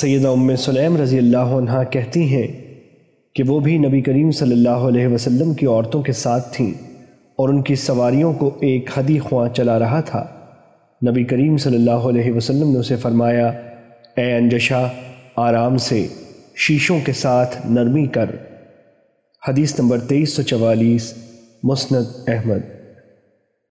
سیدہ ام سلیم رضی اللہ عنہ کہتی ہیں کہ وہ بھی نبی کریم صلی اللہ علیہ وسلم کی عورتوں کے ساتھ تھیں اور ان کی سواریوں کو ایک حدی خواں چلا رہا تھا۔ نبی کریم صلی اللہ علیہ وسلم نے اسے فرمایا، اے انجشا آرام سے، شیشوں کے ساتھ نرمی کر۔ حدیث نمبر تیئیس سو چوالیس، مسند احمد۔